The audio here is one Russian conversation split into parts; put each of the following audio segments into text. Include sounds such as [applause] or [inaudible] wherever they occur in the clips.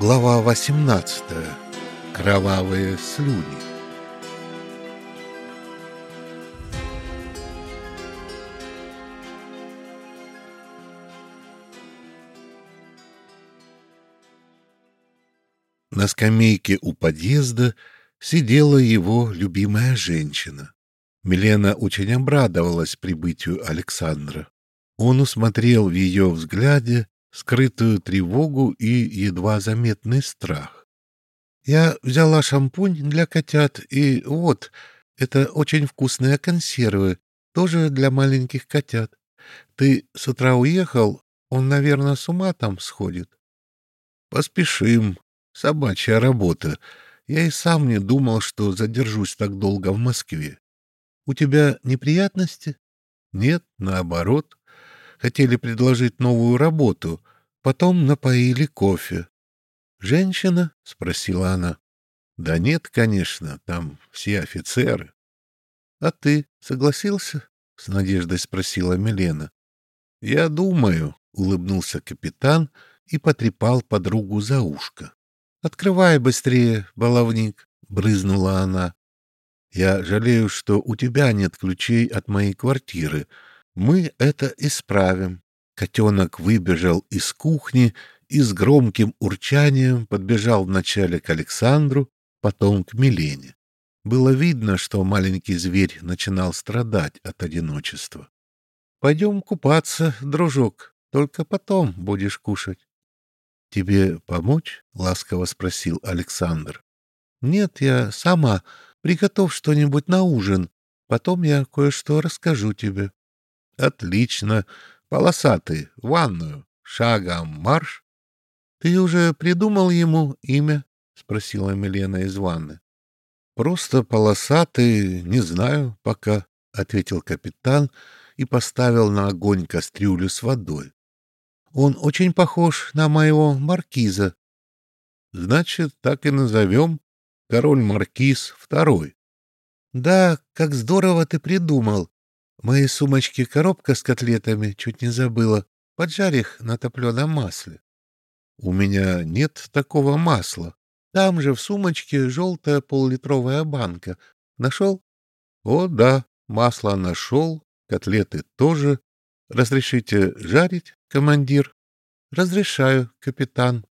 Глава 18. Кровавые слюни. На скамейке у подъезда сидела его любимая женщина. Милена очень обрадовалась прибытию Александра. Он усмотрел в ее взгляде скрытую тревогу и едва заметный страх. «Я взяла шампунь для котят, и вот, это очень вкусные консервы, тоже для маленьких котят. Ты с утра уехал, он, наверное, с ума там сходит». «Поспешим. Собачья работа. Я и сам не думал, что задержусь так долго в Москве. У тебя неприятности?» «Нет, наоборот хотели предложить новую работу, потом напоили кофе. «Женщина?» — спросила она. «Да нет, конечно, там все офицеры». «А ты согласился?» — с надеждой спросила Милена. «Я думаю», — улыбнулся капитан и потрепал подругу за ушко. «Открывай быстрее, баловник», — брызнула она. «Я жалею, что у тебя нет ключей от моей квартиры», мы это исправим. Котенок выбежал из кухни и с громким урчанием подбежал вначале к Александру, потом к Милене. Было видно, что маленький зверь начинал страдать от одиночества. — Пойдем купаться, дружок, только потом будешь кушать. — Тебе помочь? — ласково спросил Александр. — Нет, я сама. Приготовь что-нибудь на ужин. Потом я кое-что расскажу тебе. Отлично. Полосатый, ванную. Шагом марш. Ты уже придумал ему имя? Спросила Милена из ванны. Просто полосатый, не знаю пока, ответил капитан и поставил на огонь кастрюлю с водой. Он очень похож на моего маркиза. Значит, так и назовем. Король-маркиз второй. Да, как здорово ты придумал. Моей сумочке коробка с котлетами, чуть не забыла. Поджарь их на топленом масле. У меня нет такого масла. Там же в сумочке желтая поллитровая банка. Нашел? О, да, масло нашел, котлеты тоже. Разрешите жарить, командир? Разрешаю, капитан.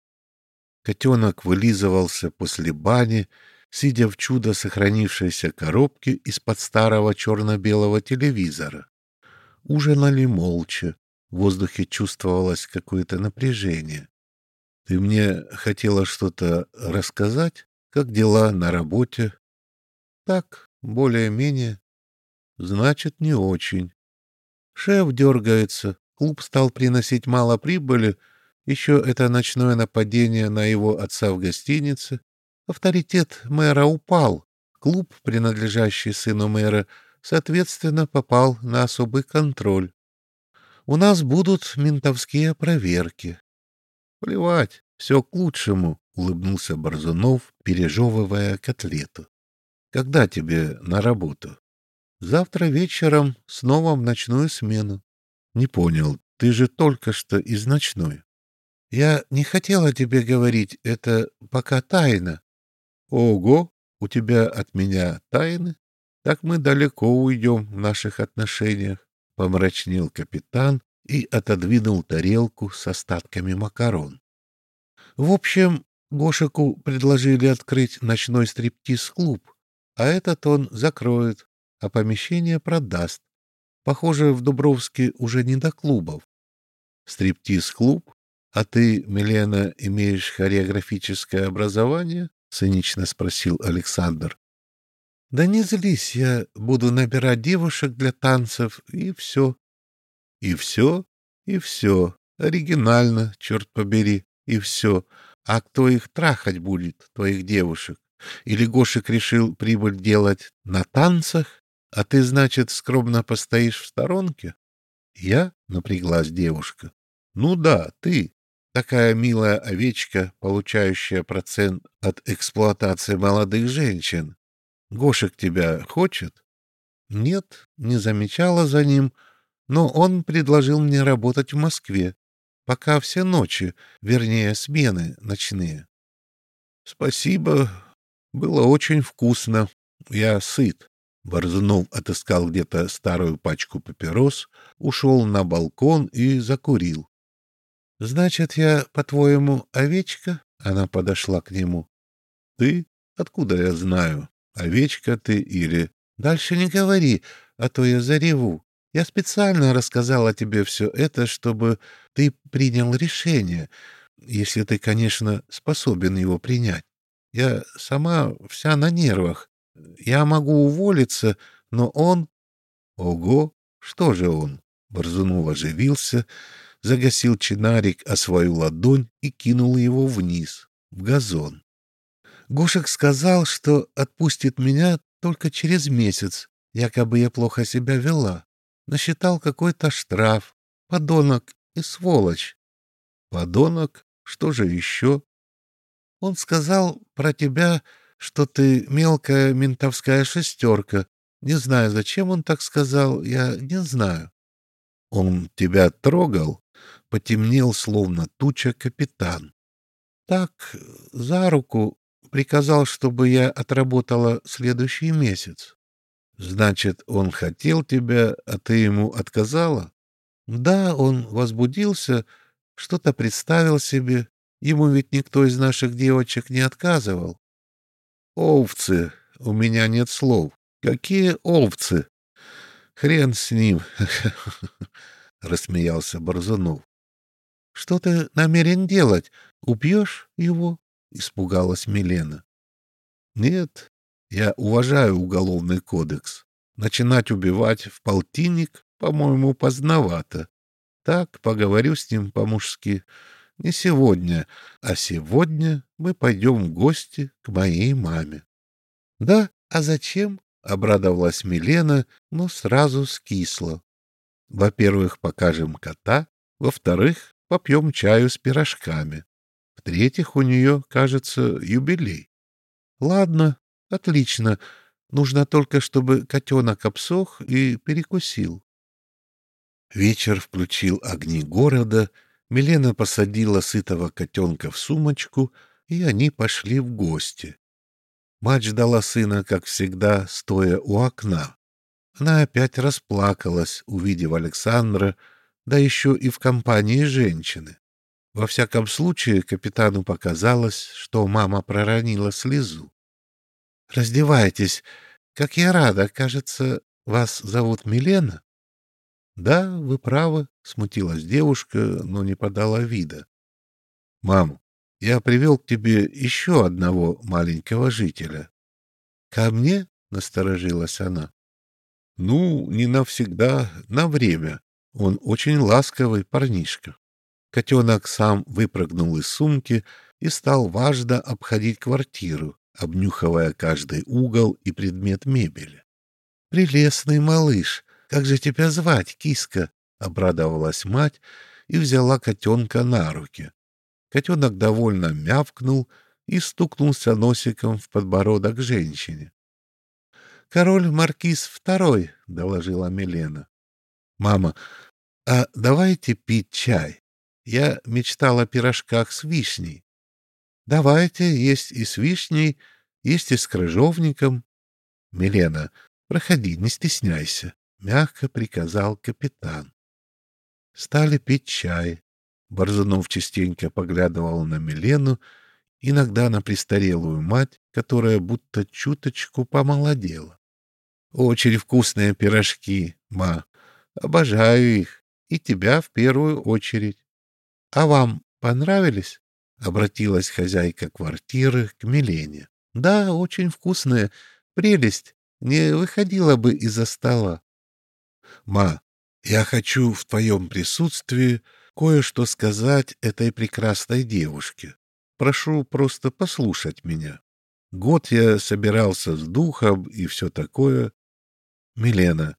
Котенок вылизывался после бани, сидя в чудо сохранившейся коробке из-под старого черно-белого телевизора. Ужинали молча, в воздухе чувствовалось какое-то напряжение. «Ты мне хотела что-то рассказать? Как дела на работе?» «Так, более-менее». «Значит, не очень». Шеф дергается, клуб стал приносить мало прибыли, еще это ночное нападение на его отца в гостинице, Авторитет мэра упал. Клуб, принадлежащий сыну мэра, соответственно, попал на особый контроль. У нас будут ментовские проверки. Плевать, все к лучшему, — улыбнулся Борзунов, пережевывая котлету. Когда тебе на работу? Завтра вечером снова в ночную смену. Не понял, ты же только что из ночной. Я не хотела тебе говорить, это пока тайна. Ого, у тебя от меня тайны? Так мы далеко уйдем в наших отношениях, — помрачнел капитан и отодвинул тарелку с остатками макарон. В общем, Гошику предложили открыть ночной стриптиз-клуб, а этот он закроет, а помещение продаст. Похоже, в Дубровске уже не до клубов. Стриптиз-клуб? А ты, Милена, имеешь хореографическое образование? — цинично спросил Александр. — Да не злись, я буду набирать девушек для танцев, и все. — И все? И все. Оригинально, черт побери, и все. А кто их трахать будет, твоих девушек? Или Гошек решил прибыль делать на танцах, а ты, значит, скромно постоишь в сторонке? Я? — напряглась девушка. — Ну да, ты. Такая милая овечка, получающая процент от эксплуатации молодых женщин. Гошек тебя хочет? Нет, не замечала за ним, но он предложил мне работать в Москве, пока все ночи, вернее, смены ночные. Спасибо. Было очень вкусно. Я сыт. Борзунов отыскал где-то старую пачку папирос, ушел на балкон и закурил. — Значит, я, по-твоему, овечка? Она подошла к нему. — Ты? Откуда я знаю? Овечка ты или... — Дальше не говори, а то я зареву. Я специально рассказала тебе все это, чтобы ты принял решение, если ты, конечно, способен его принять. Я сама вся на нервах. Я могу уволиться, но он... Ого! Что же он? Борзунов оживился, загасил чинарик о свою ладонь и кинул его вниз, в газон. Гошек сказал, что отпустит меня только через месяц, якобы я плохо себя вела. Насчитал какой-то штраф. Подонок и сволочь. Подонок? Что же еще? Он сказал про тебя, что ты мелкая ментовская шестерка. Не знаю, зачем он так сказал, я не знаю. Он тебя трогал? Потемнел, словно туча, капитан. Так, за руку приказал, чтобы я отработала следующий месяц. Значит, он хотел тебя, а ты ему отказала? Да, он возбудился, что-то представил себе, Ему ведь никто из наших девочек не отказывал. Овцы! У меня нет слов. Какие овцы? Хрен с ним! [laughs] — рассмеялся Борзунов. — Что ты намерен делать? Убьешь его? — испугалась Милена. — Нет, я уважаю уголовный кодекс. Начинать убивать в полтинник, по-моему, поздновато. Так, поговорю с ним по-мужски. Не сегодня, а сегодня мы пойдем в гости к моей маме. — Да, а зачем? — обрадовалась Милена, но сразу скисла. — Во-первых, покажем кота, во-вторых, попьем чаю с пирожками. В-третьих, у нее, кажется, юбилей. — Ладно, отлично. Нужно только, чтобы котенок обсох и перекусил. Вечер включил огни города — Милена посадила сытого котенка в сумочку, и они пошли в гости. Мать ждала сына, как всегда, стоя у окна. Она опять расплакалась, увидев Александра, да еще и в компании женщины. Во всяком случае, капитану показалось, что мама проронила слезу. — Раздевайтесь. Как я рада. Кажется, вас зовут Милена? Да, вы правы, смутилась девушка, но не подала вида. Мам, я привел к тебе еще одного маленького жителя. Ко мне? насторожилась она. Ну, не навсегда, на время. Он очень ласковый парнишка. Котенок сам выпрыгнул из сумки и стал важно обходить квартиру, обнюхивая каждый угол и предмет мебели. «Прелестный малыш! Как же тебя звать, киска? — обрадовалась мать и взяла котенка на руки. Котенок довольно мявкнул и стукнулся носиком в подбородок женщине. — Король Маркиз Второй, — доложила Милена. — Мама, а давайте пить чай. Я мечтала о пирожках с вишней. — Давайте, есть и с вишней, есть и с крыжовником. — Милена, проходи, не стесняйся. — мягко приказал капитан. Стали пить чай. Борзунов частенько поглядывал на Милену, иногда на престарелую мать, которая будто чуточку помолодела. «Очень вкусные пирожки, ма. Обожаю их. И тебя в первую очередь. А вам понравились?» — обратилась хозяйка квартиры к Милене. «Да, очень вкусные. Прелесть. Не выходила бы из-за стола. Ма, я хочу в твоем присутствии кое-что сказать этой прекрасной девушке. Прошу просто послушать меня. Год я собирался с духом и все такое. Милена,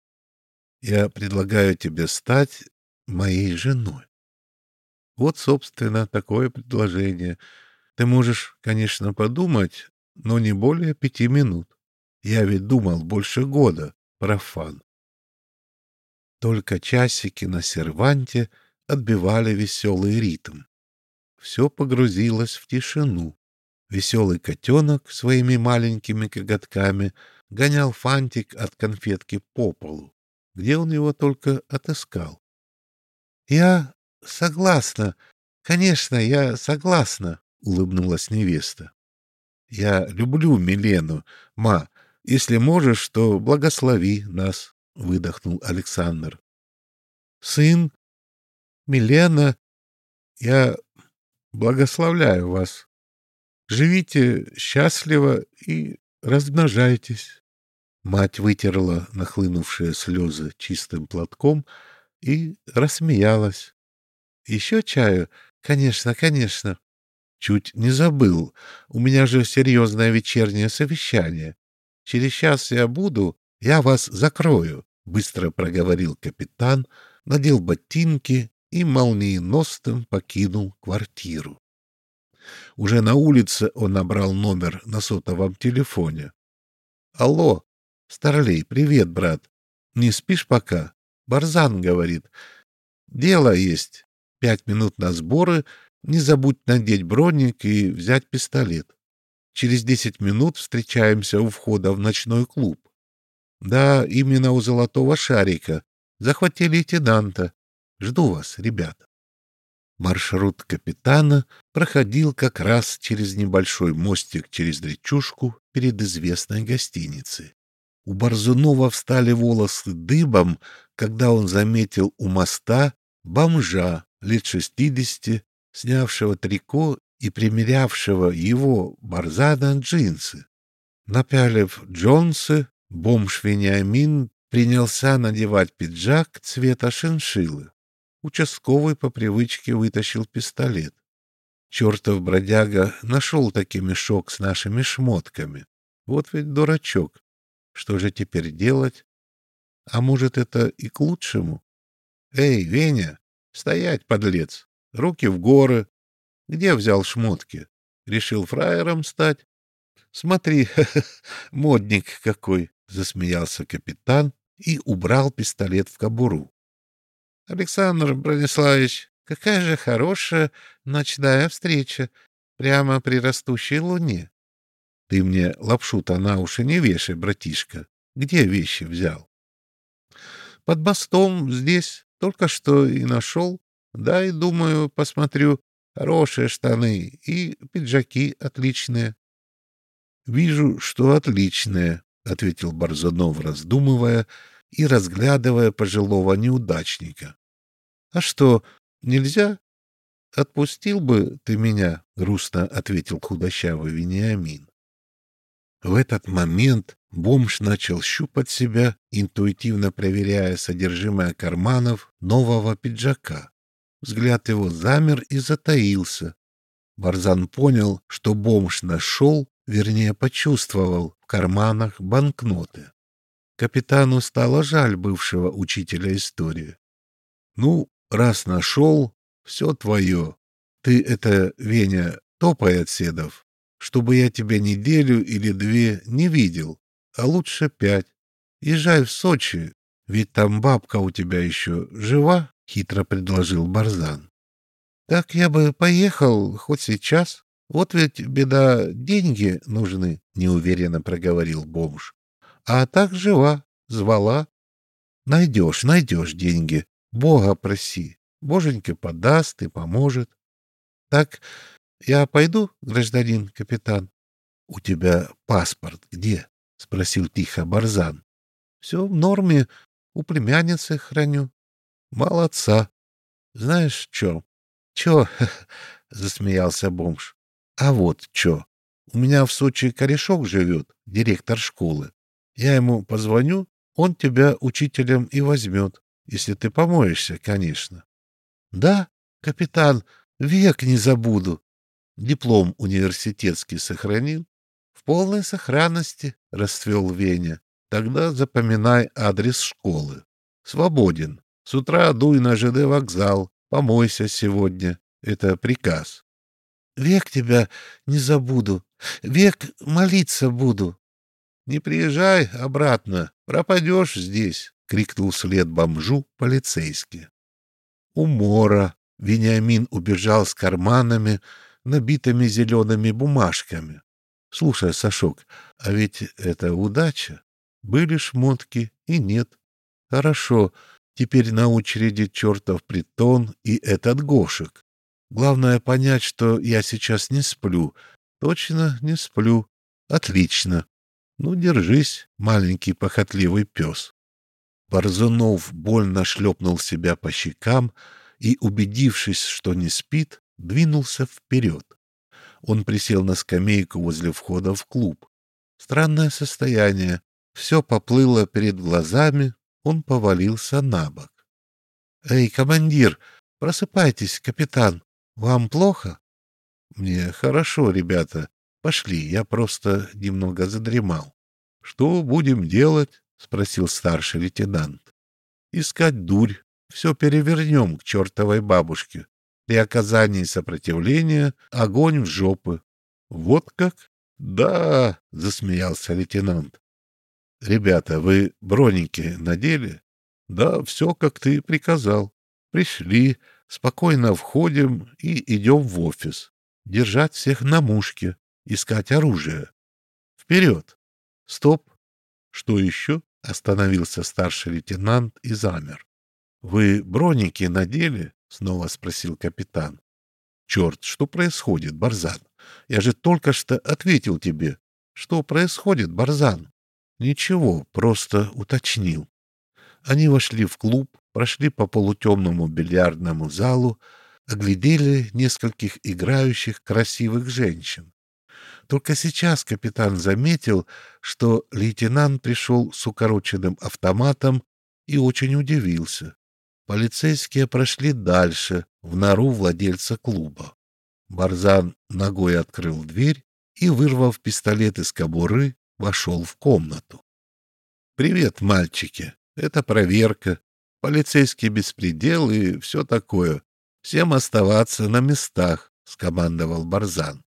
я предлагаю тебе стать моей женой. Вот, собственно, такое предложение. Ты можешь, конечно, подумать, но не более пяти минут. Я ведь думал больше года, профан. Только часики на серванте отбивали веселый ритм. Все погрузилось в тишину. Веселый котенок своими маленькими коготками гонял фантик от конфетки по полу, где он его только отыскал. — Я согласна. Конечно, я согласна, — улыбнулась невеста. — Я люблю Милену. Ма, если можешь, то благослови нас, — выдохнул Александр. — Сын, Милена, я благословляю вас. Живите счастливо и размножайтесь. Мать вытерла нахлынувшие слезы чистым платком и рассмеялась. Еще чаю? Конечно, конечно. Чуть не забыл. У меня же серьезное вечернее совещание. Через час я буду, я вас закрою, — быстро проговорил капитан, надел ботинки и молниеносным покинул квартиру. Уже на улице он набрал номер на сотовом телефоне. «Алло, Старлей, привет, брат. Не спишь пока?» Барзан говорит. «Дело есть. Пять минут на сборы. Не забудь надеть броник и взять пистолет. Через десять минут встречаемся у входа в ночной клуб. Да, именно у Золотого Шарика. Захвати лейтенанта. Жду вас, ребята. Маршрут капитана проходил как раз через небольшой мостик через речушку перед известной гостиницей. У Борзунова встали волосы дыбом, когда он заметил у моста бомжа лет шестидесяти, снявшего трико и примерявшего его Барзана джинсы. Напялив джонсы, бомж Вениамин принялся надевать пиджак цвета шиншиллы. Участковый по привычке вытащил пистолет. Чертов бродяга нашел таки мешок с нашими шмотками. Вот ведь дурачок. Что же теперь делать? А может, это и к лучшему? Эй, Веня, стоять, подлец! Руки в горы! Где взял шмотки? Решил фраером стать? Смотри, [laughs] модник какой! — засмеялся капитан и убрал пистолет в кобуру. Александр Брониславович, какая же хорошая ночная встреча прямо при растущей луне. Ты мне лапшу-то на уши не вешай, братишка. Где вещи взял? Под мостом здесь только что и нашел. Да, и думаю, посмотрю, хорошие штаны и пиджаки отличные. Вижу, что отличные, — ответил Борзунов, раздумывая и разглядывая пожилого неудачника. — А что, нельзя? — Отпустил бы ты меня, — грустно ответил худощавый Вениамин. В этот момент бомж начал щупать себя, интуитивно проверяя содержимое карманов нового пиджака. Взгляд его замер и затаился. Барзан понял, что бомж нашел, вернее, почувствовал в карманах банкноты. Капитану стало жаль бывшего учителя истории. Ну, Раз нашел, все твое. Ты это, Веня, топай от чтобы я тебя неделю или две не видел, а лучше пять. Езжай в Сочи, ведь там бабка у тебя еще жива, — хитро предложил Барзан. — Так я бы поехал хоть сейчас. Вот ведь беда, деньги нужны, — неуверенно проговорил бомж. — А так жива, звала. — Найдешь, найдешь деньги, Бога проси. Боженька подаст и поможет. Так я пойду, гражданин капитан? — У тебя паспорт где? — спросил тихо Барзан. — Все в норме. У племянницы храню. — Молодца. Знаешь, что? — Че? — засмеялся бомж. — А вот что. У меня в Сочи корешок живет, директор школы. Я ему позвоню, он тебя учителем и возьмет. Если ты помоешься, конечно. — Да, капитан, век не забуду. Диплом университетский сохранил? — В полной сохранности, — расцвел Веня. — Тогда запоминай адрес школы. Свободен. С утра дуй на ЖД вокзал. Помойся сегодня. Это приказ. — Век тебя не забуду. Век молиться буду. — Не приезжай обратно. Пропадешь здесь. — крикнул вслед бомжу полицейский. Умора. Вениамин убежал с карманами, набитыми зелеными бумажками. Слушай, Сашок, а ведь это удача. Были шмотки и нет. Хорошо, теперь на очереди чертов притон и этот Гошек. Главное понять, что я сейчас не сплю. Точно не сплю. Отлично. Ну, держись, маленький похотливый пес. Борзунов больно шлепнул себя по щекам и, убедившись, что не спит, двинулся вперед. Он присел на скамейку возле входа в клуб. Странное состояние. Все поплыло перед глазами, он повалился на бок. — Эй, командир, просыпайтесь, капитан. Вам плохо? — Мне хорошо, ребята. Пошли, я просто немного задремал. — Что будем делать? — спросил старший лейтенант. — Искать дурь. Все перевернем к чертовой бабушке. При оказании сопротивления огонь в жопы. — Вот как? — Да, — засмеялся лейтенант. — Ребята, вы броники надели? — Да, все, как ты приказал. Пришли, спокойно входим и идем в офис. Держать всех на мушке, искать оружие. Вперед! Стоп! Что еще? — остановился старший лейтенант и замер. — Вы броники надели? — снова спросил капитан. — Черт, что происходит, Барзан? Я же только что ответил тебе. Что происходит, Барзан? Ничего, просто уточнил. Они вошли в клуб, прошли по полутемному бильярдному залу, оглядели нескольких играющих красивых женщин. Только сейчас капитан заметил, что лейтенант пришел с укороченным автоматом и очень удивился. Полицейские прошли дальше, в нору владельца клуба. Барзан ногой открыл дверь и, вырвав пистолет из кобуры, вошел в комнату. «Привет, мальчики. Это проверка. Полицейский беспредел и все такое. Всем оставаться на местах», — скомандовал Барзан.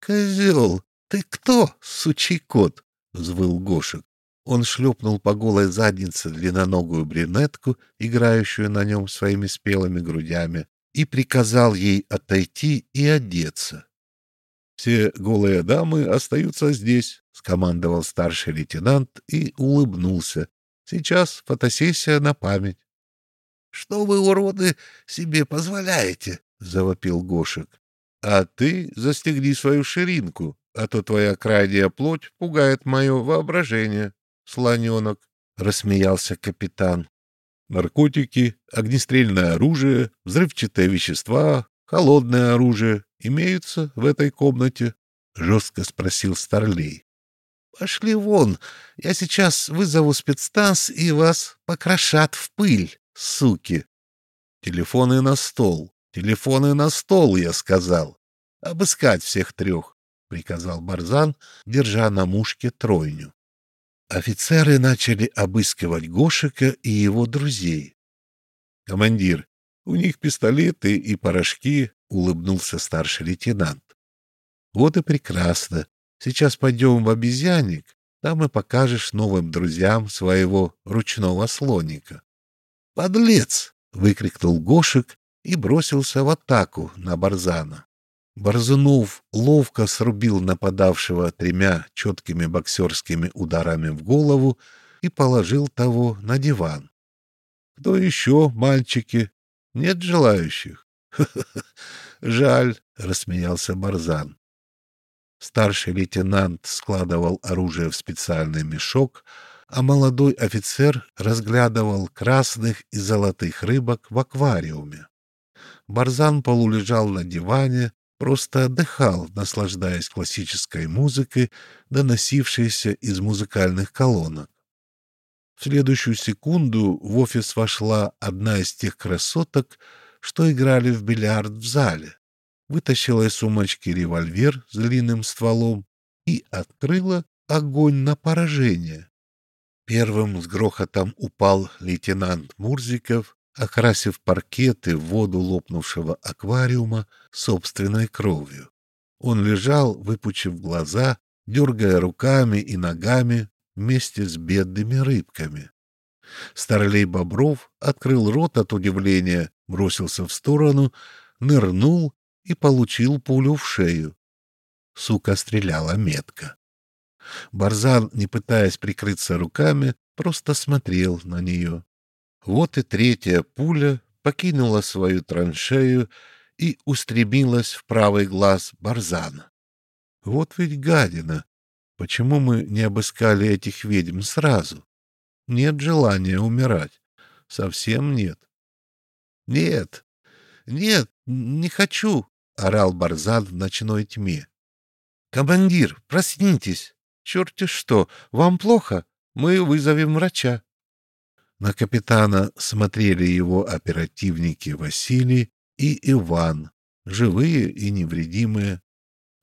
«Козел, ты кто, сучий кот?» — взвыл Гошек. Он шлепнул по голой заднице длинноногую брюнетку, играющую на нем своими спелыми грудями, и приказал ей отойти и одеться. «Все голые дамы остаются здесь», — скомандовал старший лейтенант и улыбнулся. «Сейчас фотосессия на память». «Что вы, уроды, себе позволяете?» — завопил Гошек. «А ты застегни свою ширинку, а то твоя крайняя плоть пугает мое воображение, слоненок», — рассмеялся капитан. «Наркотики, огнестрельное оружие, взрывчатые вещества, холодное оружие имеются в этой комнате? — жестко спросил Старлей. — Пошли вон. Я сейчас вызову спецназ, и вас покрошат в пыль, суки. — Телефоны на стол. Телефоны на стол, я сказал. Обыскать всех трех, — приказал Барзан, держа на мушке тройню. Офицеры начали обыскивать Гошика и его друзей. — Командир, у них пистолеты и порошки, — улыбнулся старший лейтенант. — Вот и прекрасно. Сейчас пойдем в обезьянник, там и покажешь новым друзьям своего ручного слоника. «Подлец!» — выкрикнул Гошек и бросился в атаку на Барзана. Борзунов ловко срубил нападавшего тремя четкими боксерскими ударами в голову и положил того на диван. «Кто еще, мальчики?» Нет желающих? [laughs] Жаль, рассмеялся Барзан. Старший лейтенант складывал оружие в специальный мешок, а молодой офицер разглядывал красных и золотых рыбок в аквариуме. Барзан полулежал на диване, просто отдыхал, наслаждаясь классической музыкой, доносившейся из музыкальных колонок. В следующую секунду в офис вошла одна из тех красоток, что играли в бильярд в зале, вытащила из сумочки револьвер с длинным стволом и открыла огонь на поражение. Первым с грохотом упал лейтенант Мурзиков, окрасив паркеты в воду лопнувшего аквариума собственной кровью. Он лежал, выпучив глаза, дергая руками и ногами, вместе с бедными рыбками. Старлей Бобров открыл рот от удивления, бросился в сторону, нырнул и получил пулю в шею. Сука стреляла метко. Барзан, не пытаясь прикрыться руками, просто смотрел на нее. Вот и третья пуля покинула свою траншею и устремилась в правый глаз Барзана. Вот ведь гадина! Почему мы не обыскали этих ведьм сразу? Нет желания умирать. Совсем нет. Нет, нет, не хочу, орал Барзан в ночной тьме. Командир, проснитесь. Черти что, вам плохо? Мы вызовем врача. На капитана смотрели его оперативники Василий и Иван, живые и невредимые.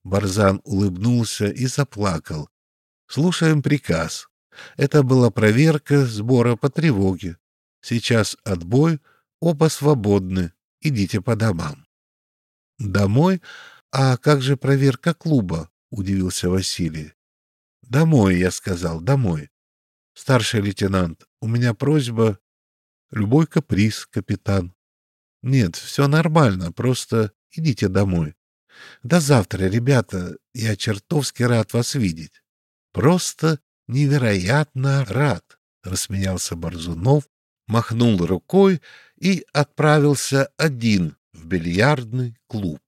Барзан улыбнулся и заплакал. Слушаем приказ. Это была проверка сбора по тревоге. Сейчас отбой, оба свободны. Идите по домам. Домой? А как же проверка клуба? удивился Василий. Домой, я сказал, домой. Старший лейтенант, у меня просьба. Любой каприз, капитан. Нет, все нормально, просто идите домой. До завтра, ребята. Я чертовски рад вас видеть. Просто невероятно рад, рассмеялся Борзунов, махнул рукой и отправился один в бильярдный клуб.